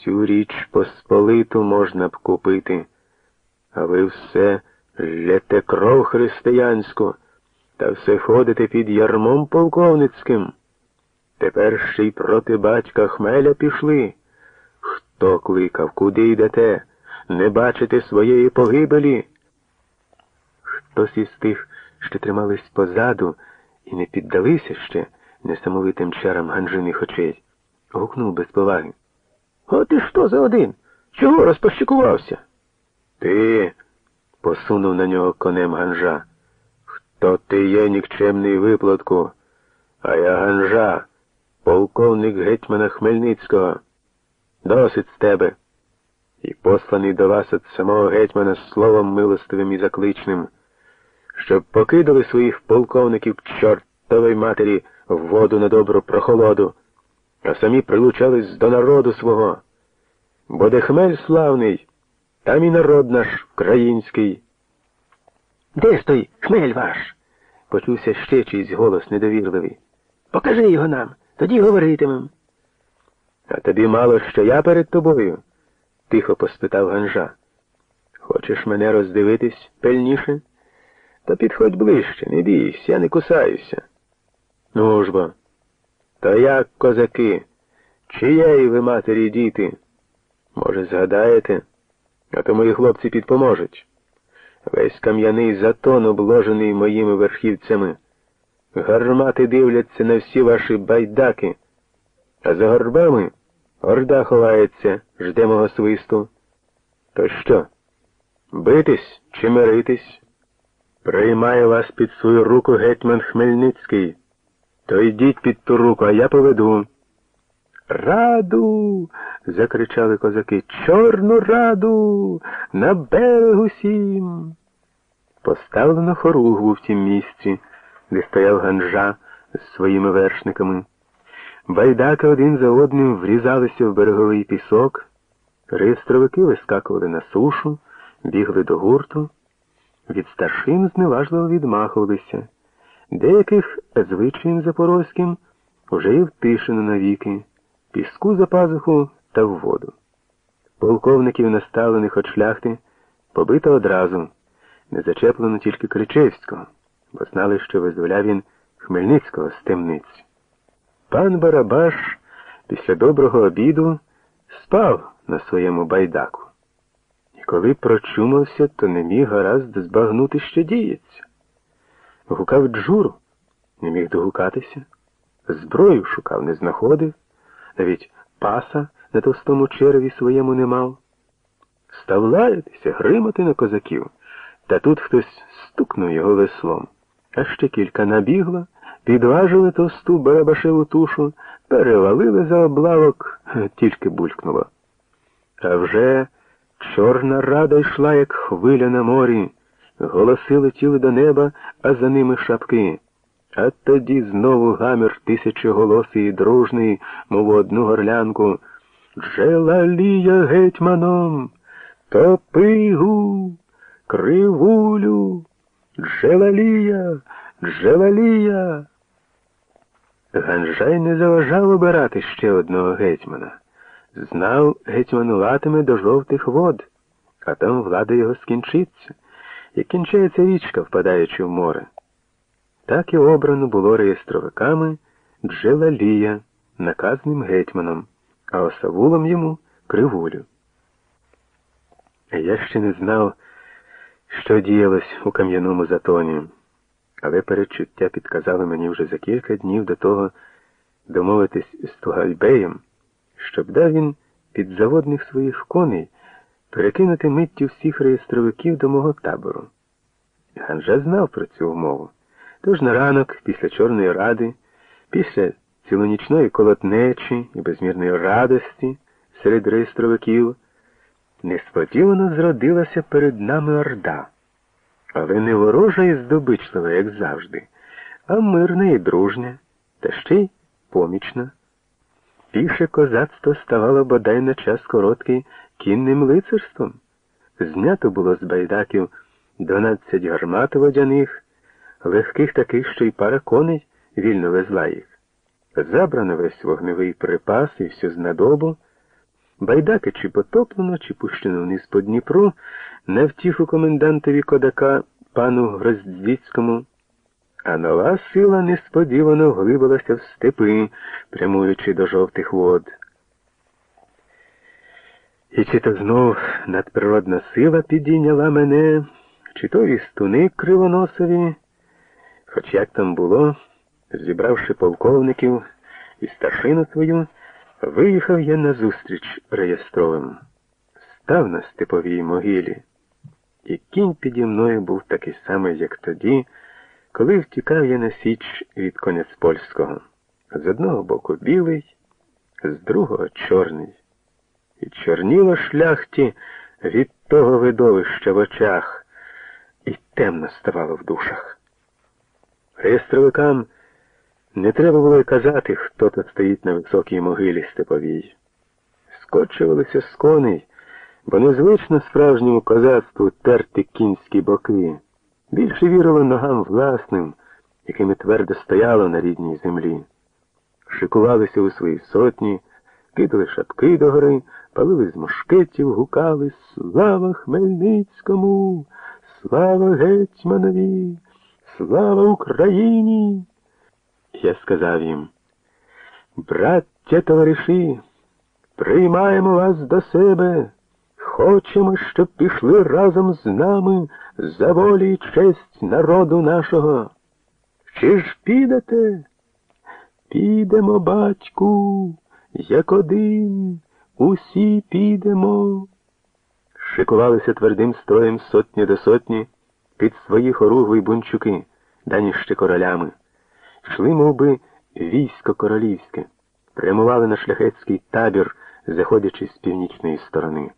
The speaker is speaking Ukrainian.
Всю річ посполиту можна б купити, а ви все лєте кров християнську та все ходите під ярмом полковницьким. Тепер ще й проти батька хмеля пішли. Хто кликав, куди йдете? Не бачите своєї погибелі? Хтось із тих, що тримались позаду і не піддалися ще несамовитим чарам ганжиних очей, гукнув без поваги. А ти що за один? Чого розпощикувався? Ти, посунув на нього конем ганжа. Хто ти є нікчемний виплатку? А я ганжа, полковник гетьмана Хмельницького. Досить з тебе. І посланий до вас від самого гетьмана словом милостивим і закличним, щоб покидали своїх полковників к чортовій матері в воду на добру прохолоду а самі прилучались до народу свого. Бо де хмель славний, там і народ наш український. Де ж той хмель ваш? почувся ще чийсь голос недовірливий. Покажи його нам, тоді говоритимем. А тобі мало, що я перед тобою? тихо поспитав Ганжа. Хочеш мене роздивитись пильніше? Та підходь ближче, не бійся, я не кусаюся. Ну ж бо. То як, козаки, чиєї ви матері діти? Може, згадаєте, а то мої хлопці підпоможуть. Весь кам'яний затон обложений моїми верхівцями. Гармати дивляться на всі ваші байдаки, а за горбами орда ховається, жде мого свисту. То що? Битись чи миритись? Приймає вас під свою руку гетьман Хмельницький. То йдіть під ту руку, а я поведу. Раду. Закричали козаки. Чорну раду. На берег усім. Поставлено хоругву в тім місці, де стояв ганжа з своїми вершниками. Байдаки один за одним врізалися в береговий пісок, реєстровики вискакували на сушу, бігли до гурту, від старшин зневажливо відмахувалися. Деяких звичаєм запорозьким уже й втишено навіки, піску за пазуху та в воду. Полковників, наставлених от шляхти, побито одразу, не зачеплено тільки Кричевського, бо знали, що визволяв він Хмельницького з темниць. Пан Барабаш після доброго обіду спав на своєму байдаку. І коли прочумався, то не міг гаразд збагнути, що діється. Гукав Джуру, не міг догукатися, зброю шукав, не знаходив, навіть паса на товстому череві своєму не мав. Став лаятися, гримати на козаків, та тут хтось стукнув його веслом, а ще кілька набігло, підважили товсту барабашеву тушу, перевалили за облавок, тільки булькнуло. А вже чорна рада йшла, як хвиля на морі. Голоси летіли до неба, а за ними шапки. А тоді знову гамір тисячоголосий і дружний, мов одну горлянку. Джелалія гетьманом, топигу, кривулю, джелалія, джелалія. Ганжай не заважав обирати ще одного гетьмана. Знав, гетьмануватиме до жовтих вод, а там влада його скінчиться і кінчається річка, впадаючи в море. Так і обрано було реєстровиками Джелалія, наказним гетьманом, а осавулом йому кривулю. Я ще не знав, що діялось у кам'яному затоні, але передчуття підказали мені вже за кілька днів до того домовитись з Тугальбеєм, щоб дав він під заводних своїх коней перекинути миттю всіх реєстровиків до мого табору. Ганжа знав про цю умову. Тож на ранок, після Чорної ради, після цілонічної колотнечі і безмірної радості серед реєстровиків, несподівано зродилася перед нами орда, але не ворожа і здобичлива, як завжди, а мирна і дружня, та ще й помічна. Піше козацтво ставало бодай на час короткий кінним лицарством. Знято було з байдаків дванадцять гармат водяних, легких таких, що й пара коней вільно везла їх. Забрано весь вогневий припас і всю знадобу, Байдаки чи потоплено, чи пущено вниз по Дніпру, на втіху комендантові кодака пану Гроздзіцькому, а нова сила несподівано глибилася в степи, прямуючи до жовтих вод. І чи то знов надприродна сила підійняла мене, чи то вістуни кривоносові, хоч як там було, зібравши полковників і старшину свою, виїхав я назустріч реєстровим, став на степовій могилі, і кінь піді мною був такий самий, як тоді, коли втікав я на січ від конець польського. З одного боку білий, з другого чорний. І чорніло шляхті від того видовища в очах, і темно ставало в душах. Реєстровикам не треба було й казати, хто тут стоїть на високій могилі степовій. Скочувалися з коней, бо незвично справжньому козацтву терти кінські боки. Більше вірило ногам власним, якими твердо стояло на рідній землі. Шикувалися у свої сотні, кидали шапки догори, палили з мушкетів, гукали Слава Хмельницькому! Слава гетьманові! Слава Україні! Я сказав їм, браття товариші, приймаємо вас до себе, хочемо, щоб пішли разом з нами за волі й честь народу нашого. Чи ж підете? Підемо, батьку, як один, усі підемо. Шикувалися твердим строєм сотні до сотні під свої хоругви бунчуки, дані ще королями. Йшли, мов би, військо королівське, прямували на шляхетський табір, заходячи з північної сторони.